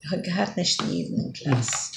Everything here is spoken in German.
Jag nicht inte evening class.